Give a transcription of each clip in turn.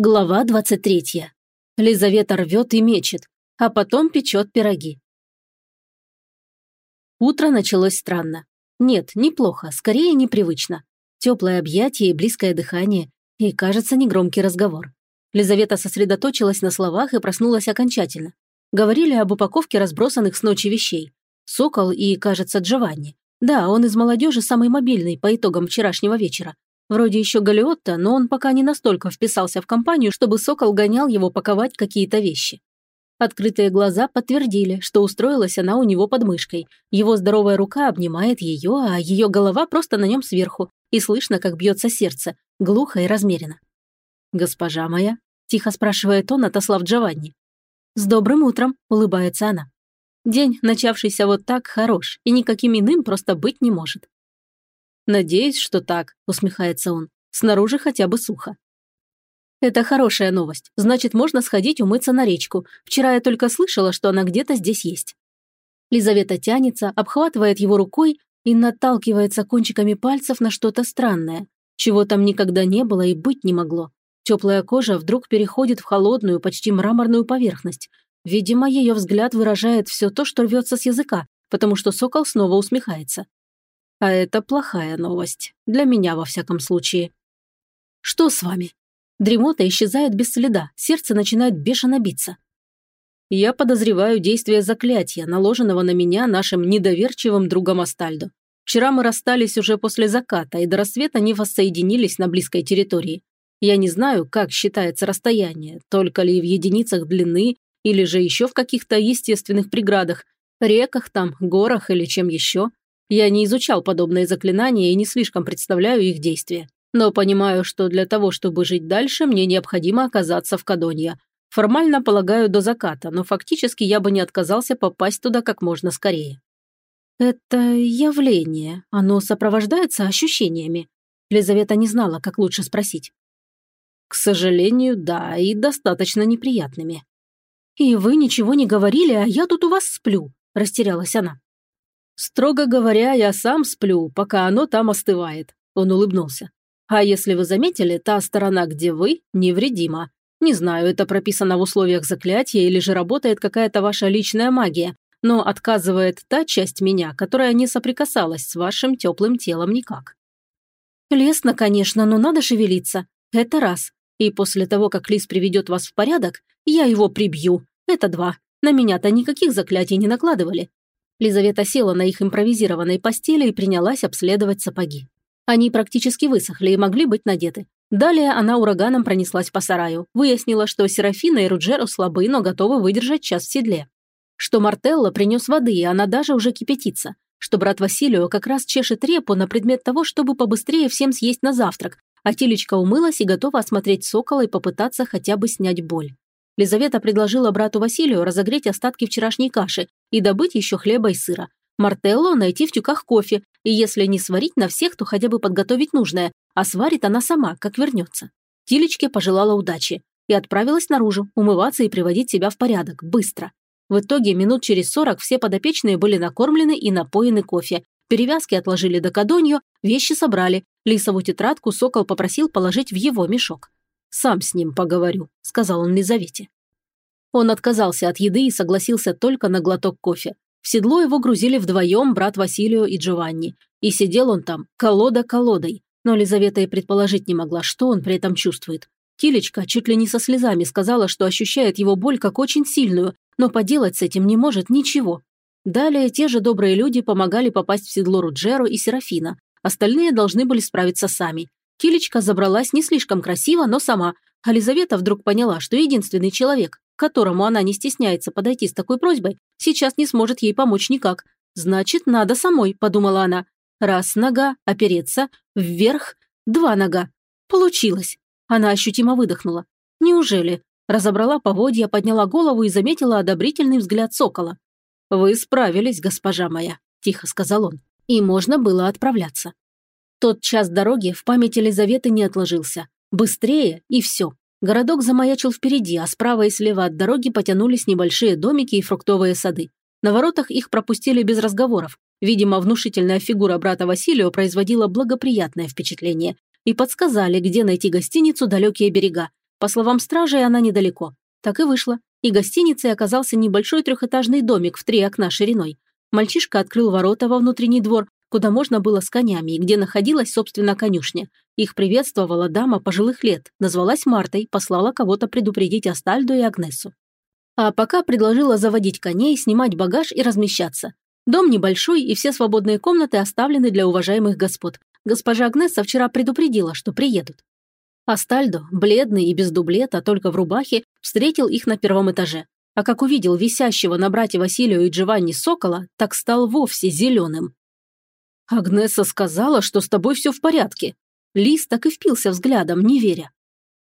Глава 23. Лизавета рвет и мечет, а потом печет пироги. Утро началось странно. Нет, неплохо, скорее непривычно. Теплое объятие и близкое дыхание, и, кажется, негромкий разговор. Лизавета сосредоточилась на словах и проснулась окончательно. Говорили об упаковке разбросанных с ночи вещей. Сокол и, кажется, Джованни. Да, он из молодежи самый мобильный по итогам вчерашнего вечера. Вроде еще Галиотта, но он пока не настолько вписался в компанию, чтобы Сокол гонял его паковать какие-то вещи. Открытые глаза подтвердили, что устроилась она у него под мышкой. Его здоровая рука обнимает ее, а ее голова просто на нем сверху, и слышно, как бьется сердце, глухо и размеренно. «Госпожа моя?» – тихо спрашивает он, отослав Джованни. «С добрым утром!» – улыбается она. День, начавшийся вот так, хорош, и никаким иным просто быть не может. «Надеюсь, что так», – усмехается он. «Снаружи хотя бы сухо». «Это хорошая новость. Значит, можно сходить умыться на речку. Вчера я только слышала, что она где-то здесь есть». Лизавета тянется, обхватывает его рукой и наталкивается кончиками пальцев на что-то странное, чего там никогда не было и быть не могло. Теплая кожа вдруг переходит в холодную, почти мраморную поверхность. Видимо, ее взгляд выражает все то, что рвется с языка, потому что сокол снова усмехается. А это плохая новость. Для меня, во всяком случае. Что с вами? Дремота исчезает без следа, сердце начинает бешено биться. Я подозреваю действие заклятия, наложенного на меня нашим недоверчивым другом Астальдо. Вчера мы расстались уже после заката, и до рассвета не воссоединились на близкой территории. Я не знаю, как считается расстояние, только ли в единицах длины, или же еще в каких-то естественных преградах, реках там, горах или чем еще. Я не изучал подобные заклинания и не слишком представляю их действия. Но понимаю, что для того, чтобы жить дальше, мне необходимо оказаться в Кадонья. Формально полагаю до заката, но фактически я бы не отказался попасть туда как можно скорее. Это явление. Оно сопровождается ощущениями. Лизавета не знала, как лучше спросить. К сожалению, да, и достаточно неприятными. «И вы ничего не говорили, а я тут у вас сплю», – растерялась она. «Строго говоря, я сам сплю, пока оно там остывает», – он улыбнулся. «А если вы заметили, та сторона, где вы, невредима. Не знаю, это прописано в условиях заклятия или же работает какая-то ваша личная магия, но отказывает та часть меня, которая не соприкасалась с вашим теплым телом никак». «Лестно, конечно, но надо шевелиться. Это раз. И после того, как Лис приведет вас в порядок, я его прибью. Это два. На меня-то никаких заклятий не накладывали. Лизавета села на их импровизированной постели и принялась обследовать сапоги. Они практически высохли и могли быть надеты. Далее она ураганом пронеслась по сараю, выяснила, что Серафина и Руджеро слабы, но готовы выдержать час в седле. Что Мартелло принес воды, и она даже уже кипятится. Что брат Василио как раз чешет репу на предмет того, чтобы побыстрее всем съесть на завтрак, а Тилечка умылась и готова осмотреть сокола и попытаться хотя бы снять боль. Лизавета предложила брату Василию разогреть остатки вчерашней каши и добыть еще хлеба и сыра. Мартелло найти в тюках кофе, и если не сварить на всех, то хотя бы подготовить нужное, а сварит она сама, как вернется. Тилечке пожелала удачи и отправилась наружу, умываться и приводить себя в порядок, быстро. В итоге минут через сорок все подопечные были накормлены и напоены кофе. Перевязки отложили до кадонью, вещи собрали. Лисову тетрадку Сокол попросил положить в его мешок. «Сам с ним поговорю», – сказал он Лизавете. Он отказался от еды и согласился только на глоток кофе. В седло его грузили вдвоем брат Василио и Джованни. И сидел он там, колода колодой. Но Лизавета и предположить не могла, что он при этом чувствует. Тилечка чуть ли не со слезами сказала, что ощущает его боль как очень сильную, но поделать с этим не может ничего. Далее те же добрые люди помогали попасть в седло Руджеру и Серафина. Остальные должны были справиться сами. Килечка забралась не слишком красиво, но сама, а Лизавета вдруг поняла, что единственный человек, к которому она не стесняется подойти с такой просьбой, сейчас не сможет ей помочь никак. Значит, надо самой, подумала она. Раз нога, опереться, вверх, два нога. Получилось. Она ощутимо выдохнула. Неужели? Разобрала поводья, подняла голову и заметила одобрительный взгляд сокола. «Вы справились, госпожа моя», – тихо сказал он. И можно было отправляться. Тот час дороги в памяти Елизаветы не отложился. Быстрее и все. Городок замаячил впереди, а справа и слева от дороги потянулись небольшие домики и фруктовые сады. На воротах их пропустили без разговоров. Видимо, внушительная фигура брата Василия производила благоприятное впечатление. И подсказали, где найти гостиницу «Далекие берега». По словам стражей, она недалеко. Так и вышло. И гостиницей оказался небольшой трехэтажный домик в три окна шириной. Мальчишка открыл ворота во внутренний двор, куда можно было с конями и где находилась, собственно, конюшня. Их приветствовала дама пожилых лет, назвалась Мартой, послала кого-то предупредить Астальду и Агнесу. А пока предложила заводить коней, снимать багаж и размещаться. Дом небольшой, и все свободные комнаты оставлены для уважаемых господ. Госпожа Агнеса вчера предупредила, что приедут. Астальдо, бледный и без дублета, только в рубахе, встретил их на первом этаже. А как увидел висящего на брате Василию и Джованни сокола, так стал вовсе зеленым. «Агнеса сказала, что с тобой все в порядке». Лис так и впился взглядом, не веря.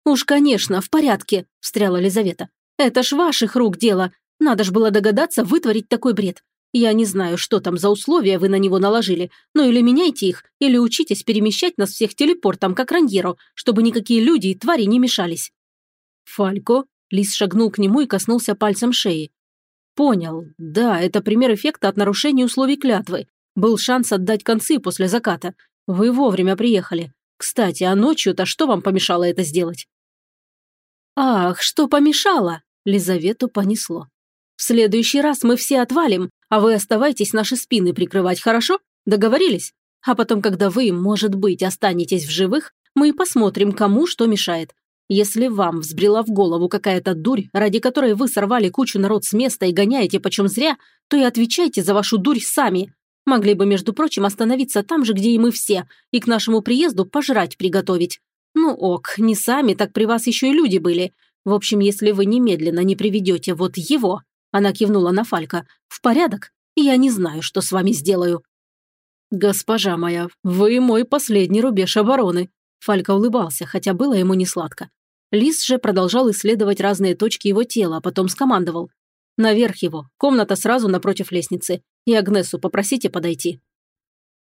«Уж, конечно, в порядке», – встряла Лизавета. «Это ж ваших рук дело. Надо ж было догадаться вытворить такой бред. Я не знаю, что там за условия вы на него наложили, но или меняйте их, или учитесь перемещать нас всех телепортом, как Раньеро, чтобы никакие люди и твари не мешались». «Фалько?» – Лис шагнул к нему и коснулся пальцем шеи. «Понял. Да, это пример эффекта от нарушения условий клятвы. Был шанс отдать концы после заката. Вы вовремя приехали. Кстати, а ночью-то что вам помешало это сделать?» «Ах, что помешало?» – Лизавету понесло. «В следующий раз мы все отвалим, а вы оставайтесь наши спины прикрывать, хорошо? Договорились? А потом, когда вы, может быть, останетесь в живых, мы и посмотрим, кому что мешает. Если вам взбрела в голову какая-то дурь, ради которой вы сорвали кучу народ с места и гоняете почем зря, то и отвечайте за вашу дурь сами. Могли бы, между прочим, остановиться там же, где и мы все, и к нашему приезду пожрать приготовить. Ну ок, не сами, так при вас еще и люди были. В общем, если вы немедленно не приведете вот его, она кивнула на Фалька. «В порядок? Я не знаю, что с вами сделаю». «Госпожа моя, вы мой последний рубеж обороны», Фалька улыбался, хотя было ему не сладко. Лис же продолжал исследовать разные точки его тела, а потом скомандовал. «Наверх его, комната сразу напротив лестницы. И Агнесу попросите подойти».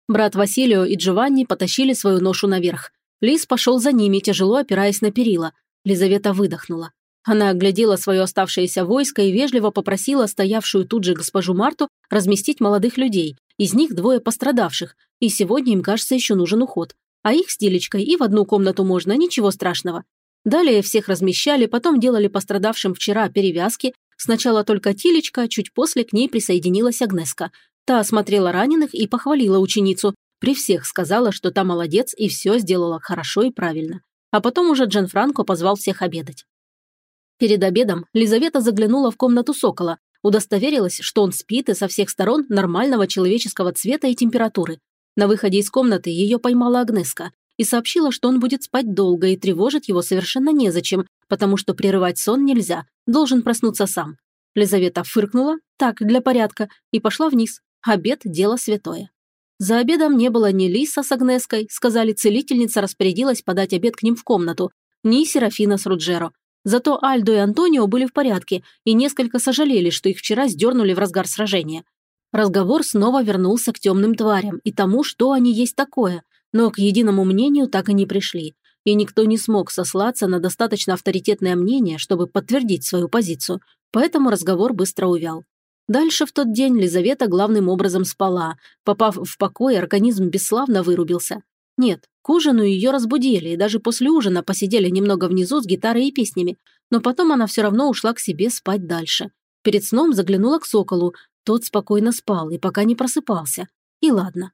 Брат Василио и Джованни потащили свою ношу наверх. Лис пошел за ними, тяжело опираясь на перила. Лизавета выдохнула. Она оглядела свое оставшееся войско и вежливо попросила стоявшую тут же госпожу Марту разместить молодых людей. Из них двое пострадавших, и сегодня им, кажется, еще нужен уход. А их с Тилечкой и в одну комнату можно, ничего страшного. Далее всех размещали, потом делали пострадавшим вчера перевязки. Сначала только Тилечка, чуть после к ней присоединилась Агнеска. Та осмотрела раненых и похвалила ученицу. При всех сказала, что та молодец и все сделала хорошо и правильно. А потом уже Джан Франко позвал всех обедать. Перед обедом Лизавета заглянула в комнату сокола, удостоверилась, что он спит и со всех сторон нормального человеческого цвета и температуры. На выходе из комнаты ее поймала Агнеска и сообщила, что он будет спать долго и тревожить его совершенно незачем, потому что прерывать сон нельзя, должен проснуться сам. Лизавета фыркнула, так, для порядка, и пошла вниз. Обед – дело святое. За обедом не было ни Лиса с Агнеской, сказали, целительница распорядилась подать обед к ним в комнату, ни Серафина с Руджеро, Зато Альдо и Антонио были в порядке и несколько сожалели, что их вчера сдернули в разгар сражения. Разговор снова вернулся к темным тварям и тому, что они есть такое, но к единому мнению так и не пришли, и никто не смог сослаться на достаточно авторитетное мнение, чтобы подтвердить свою позицию, поэтому разговор быстро увял. Дальше в тот день Лизавета главным образом спала. Попав в покой, организм бесславно вырубился. Нет, к ужину ее разбудили, и даже после ужина посидели немного внизу с гитарой и песнями, но потом она все равно ушла к себе спать дальше. Перед сном заглянула к соколу, тот спокойно спал и пока не просыпался. И ладно.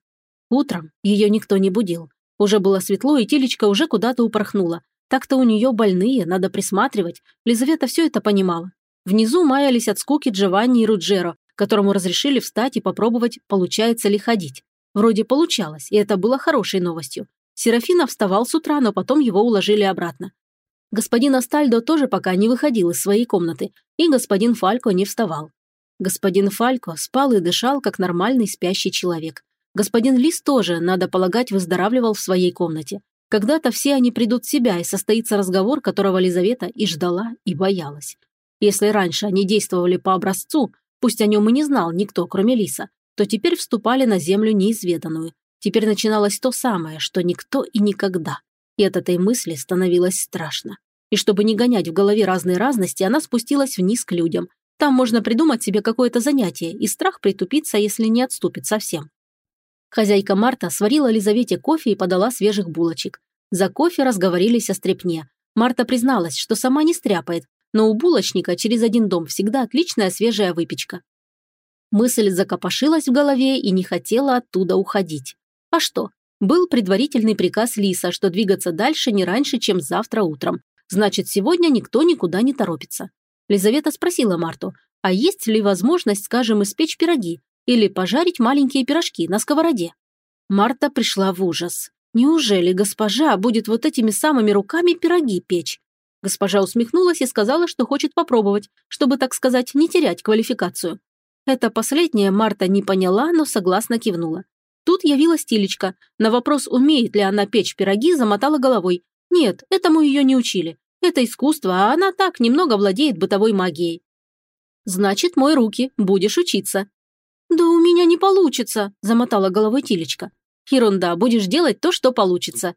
Утром ее никто не будил. Уже было светло, и телечка уже куда-то упорхнула. Так-то у нее больные, надо присматривать. Лизавета все это понимала. Внизу маялись от скуки Джованни и Руджеро, которому разрешили встать и попробовать, получается ли ходить. Вроде получалось, и это было хорошей новостью. Серафина вставал с утра, но потом его уложили обратно. Господин Астальдо тоже пока не выходил из своей комнаты, и господин Фалько не вставал. Господин Фалько спал и дышал, как нормальный спящий человек. Господин Лис тоже, надо полагать, выздоравливал в своей комнате. Когда-то все они придут в себя, и состоится разговор, которого Лизавета и ждала, и боялась. Если раньше они действовали по образцу, пусть о нем и не знал никто, кроме Лиса, то теперь вступали на землю неизведанную. Теперь начиналось то самое, что никто и никогда. И от этой мысли становилось страшно. И чтобы не гонять в голове разные разности, она спустилась вниз к людям. Там можно придумать себе какое-то занятие, и страх притупится, если не отступит совсем. Хозяйка Марта сварила Лизавете кофе и подала свежих булочек. За кофе разговорились о стрепне. Марта призналась, что сама не стряпает, но у булочника через один дом всегда отличная свежая выпечка. Мысль закопошилась в голове и не хотела оттуда уходить. А что? Был предварительный приказ Лиса, что двигаться дальше не раньше, чем завтра утром. Значит, сегодня никто никуда не торопится. Лизавета спросила Марту, а есть ли возможность, скажем, испечь пироги или пожарить маленькие пирожки на сковороде? Марта пришла в ужас. Неужели госпожа будет вот этими самыми руками пироги печь? Госпожа усмехнулась и сказала, что хочет попробовать, чтобы, так сказать, не терять квалификацию. Это последнее Марта не поняла, но согласно кивнула. Тут явилась Тилечка. На вопрос, умеет ли она печь пироги, замотала головой. Нет, этому ее не учили. Это искусство, а она так немного владеет бытовой магией. Значит, мой руки, будешь учиться. Да у меня не получится, замотала головой Тилечка. Ерунда, будешь делать то, что получится.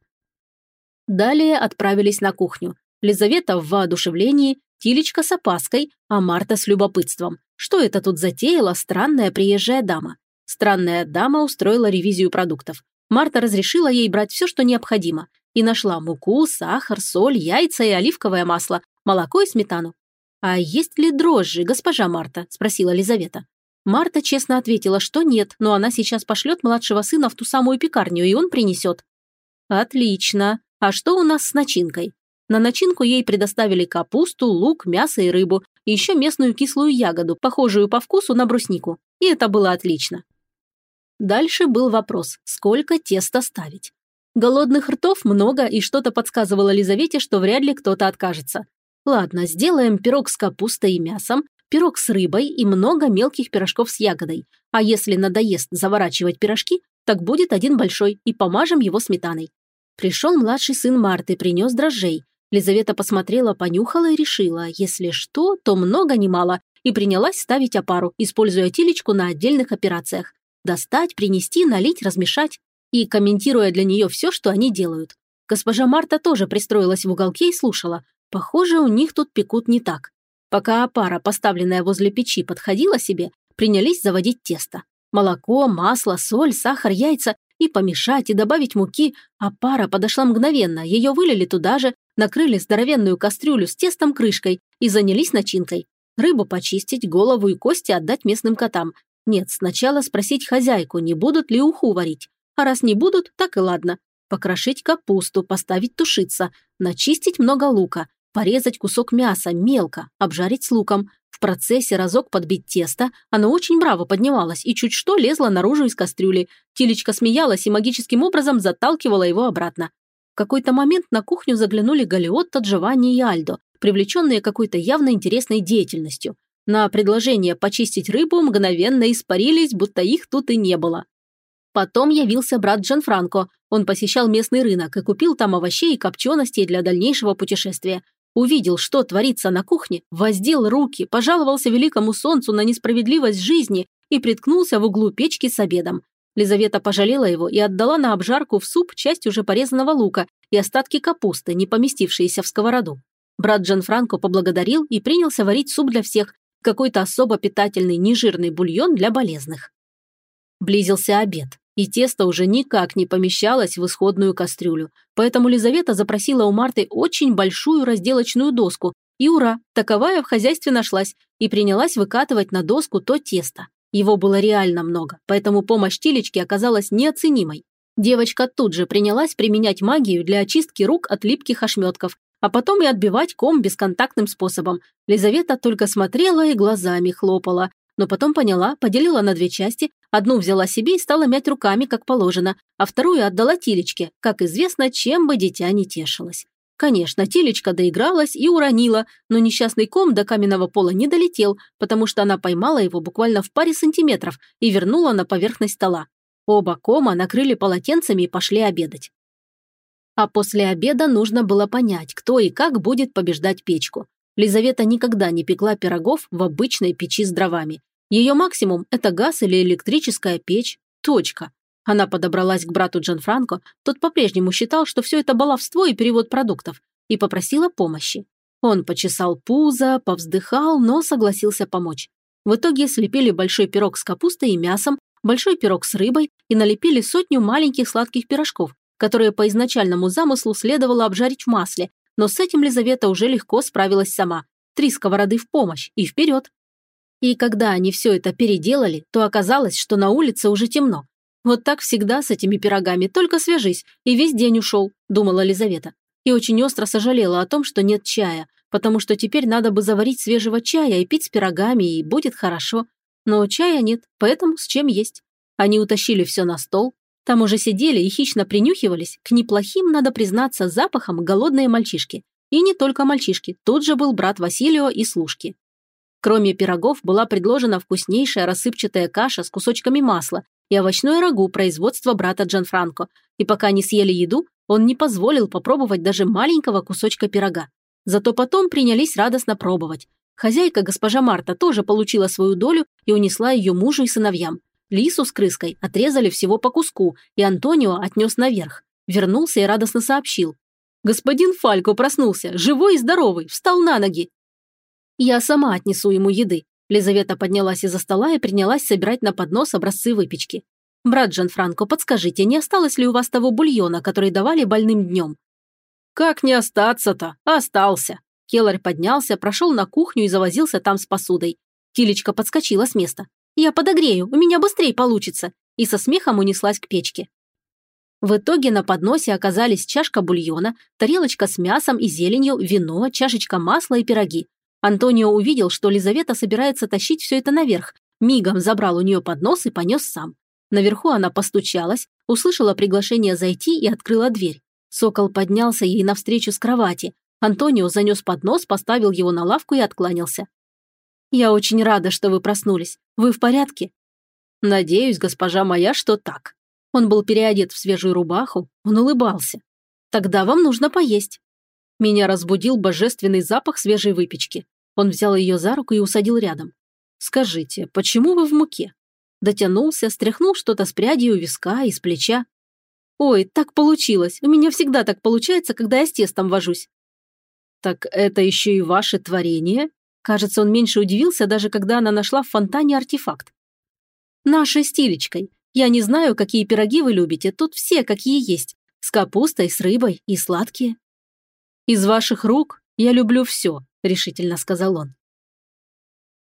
Далее отправились на кухню. Лизавета в воодушевлении, Тилечка с опаской, а Марта с любопытством. Что это тут затеяла странная приезжая дама? Странная дама устроила ревизию продуктов. Марта разрешила ей брать все, что необходимо, и нашла муку, сахар, соль, яйца и оливковое масло, молоко и сметану. «А есть ли дрожжи, госпожа Марта?» – спросила Лизавета. Марта честно ответила, что нет, но она сейчас пошлет младшего сына в ту самую пекарню, и он принесет. «Отлично. А что у нас с начинкой?» На начинку ей предоставили капусту, лук, мясо и рыбу, и еще местную кислую ягоду, похожую по вкусу на бруснику. И это было отлично. Дальше был вопрос, сколько теста ставить. Голодных ртов много, и что-то подсказывало Лизавете, что вряд ли кто-то откажется. Ладно, сделаем пирог с капустой и мясом, пирог с рыбой и много мелких пирожков с ягодой. А если надоест заворачивать пирожки, так будет один большой, и помажем его сметаной. Пришел младший сын Марты, принес дрожжей. Лизавета посмотрела, понюхала и решила, если что, то много не мало, и принялась ставить опару, используя тилечку на отдельных операциях. Достать, принести, налить, размешать. И комментируя для нее все, что они делают. Госпожа Марта тоже пристроилась в уголке и слушала. Похоже, у них тут пекут не так. Пока опара, поставленная возле печи, подходила себе, принялись заводить тесто. Молоко, масло, соль, сахар, яйца и помешать, и добавить муки, а пара подошла мгновенно, ее вылили туда же, накрыли здоровенную кастрюлю с тестом крышкой и занялись начинкой. Рыбу почистить, голову и кости отдать местным котам. Нет, сначала спросить хозяйку, не будут ли уху варить. А раз не будут, так и ладно. Покрошить капусту, поставить тушиться, начистить много лука, порезать кусок мяса мелко, обжарить с луком. В процессе разок подбить тесто, оно очень браво поднималось и чуть что лезло наружу из кастрюли. Тилечка смеялась и магическим образом заталкивала его обратно. В какой-то момент на кухню заглянули Галиотто, Джованни и Альдо, привлеченные какой-то явно интересной деятельностью. На предложение почистить рыбу мгновенно испарились, будто их тут и не было. Потом явился брат Джанфранко. Он посещал местный рынок и купил там овощей и копченостей для дальнейшего путешествия. Увидел, что творится на кухне, воздел руки, пожаловался великому солнцу на несправедливость жизни и приткнулся в углу печки с обедом. Лизавета пожалела его и отдала на обжарку в суп часть уже порезанного лука и остатки капусты, не поместившиеся в сковороду. Брат Джанфранко поблагодарил и принялся варить суп для всех, какой-то особо питательный нежирный бульон для болезных. Близился обед, и тесто уже никак не помещалось в исходную кастрюлю, поэтому Лизавета запросила у Марты очень большую разделочную доску, и ура, таковая в хозяйстве нашлась, и принялась выкатывать на доску то тесто. Его было реально много, поэтому помощь Тилечки оказалась неоценимой. Девочка тут же принялась применять магию для очистки рук от липких ошметков, а потом и отбивать ком бесконтактным способом. Лизавета только смотрела и глазами хлопала, но потом поняла, поделила на две части, одну взяла себе и стала мять руками, как положено, а вторую отдала Тилечке, как известно, чем бы дитя не тешилось. Конечно, телечка доигралась и уронила, но несчастный ком до каменного пола не долетел, потому что она поймала его буквально в паре сантиметров и вернула на поверхность стола. Оба кома накрыли полотенцами и пошли обедать. А после обеда нужно было понять, кто и как будет побеждать печку. Лизавета никогда не пекла пирогов в обычной печи с дровами. Ее максимум – это газ или электрическая печь. Точка. Она подобралась к брату Джанфранко, тот по-прежнему считал, что все это баловство и перевод продуктов, и попросила помощи. Он почесал пузо, повздыхал, но согласился помочь. В итоге слепили большой пирог с капустой и мясом, большой пирог с рыбой и налепили сотню маленьких сладких пирожков, которые по изначальному замыслу следовало обжарить в масле, но с этим Лизавета уже легко справилась сама. Три сковороды в помощь и вперед. И когда они все это переделали, то оказалось, что на улице уже темно. Вот так всегда с этими пирогами, только свяжись, и весь день ушел, думала Лизавета. И очень остро сожалела о том, что нет чая, потому что теперь надо бы заварить свежего чая и пить с пирогами, и будет хорошо. Но чая нет, поэтому с чем есть. Они утащили все на стол. Там уже сидели и хищно принюхивались к неплохим, надо признаться, запахам голодные мальчишки. И не только мальчишки, тут же был брат Василио и служки. Кроме пирогов была предложена вкуснейшая рассыпчатая каша с кусочками масла и овощное рагу производства брата Джанфранко, и пока не съели еду, он не позволил попробовать даже маленького кусочка пирога. Зато потом принялись радостно пробовать. Хозяйка, госпожа Марта, тоже получила свою долю и унесла ее мужу и сыновьям. Лису с крыской отрезали всего по куску, и Антонио отнес наверх. Вернулся и радостно сообщил. «Господин Фалько проснулся, живой и здоровый, встал на ноги». «Я сама отнесу ему еды». Лизавета поднялась из-за стола и принялась собирать на поднос образцы выпечки. «Брат Джанфранко, подскажите, не осталось ли у вас того бульона, который давали больным днем?» «Как не остаться-то? Остался!» Келлар поднялся, прошел на кухню и завозился там с посудой. Килечка подскочила с места. «Я подогрею, у меня быстрее получится!» и со смехом унеслась к печке. В итоге на подносе оказались чашка бульона, тарелочка с мясом и зеленью, вино, чашечка масла и пироги. Антонио увидел, что Лизавета собирается тащить все это наверх, мигом забрал у нее поднос и понес сам. Наверху она постучалась, услышала приглашение зайти и открыла дверь. Сокол поднялся ей навстречу с кровати. Антонио занес поднос, поставил его на лавку и откланялся. «Я очень рада, что вы проснулись. Вы в порядке?» «Надеюсь, госпожа моя, что так». Он был переодет в свежую рубаху, он улыбался. «Тогда вам нужно поесть». Меня разбудил божественный запах свежей выпечки. Он взял ее за руку и усадил рядом. «Скажите, почему вы в муке?» Дотянулся, стряхнул что-то с прядью у виска и с плеча. «Ой, так получилось. У меня всегда так получается, когда я с тестом вожусь». «Так это еще и ваше творение?» Кажется, он меньше удивился, даже когда она нашла в фонтане артефакт. «Нашей стилечкой. Я не знаю, какие пироги вы любите, тут все какие есть. С капустой, с рыбой и сладкие». «Из ваших рук я люблю все», – решительно сказал он.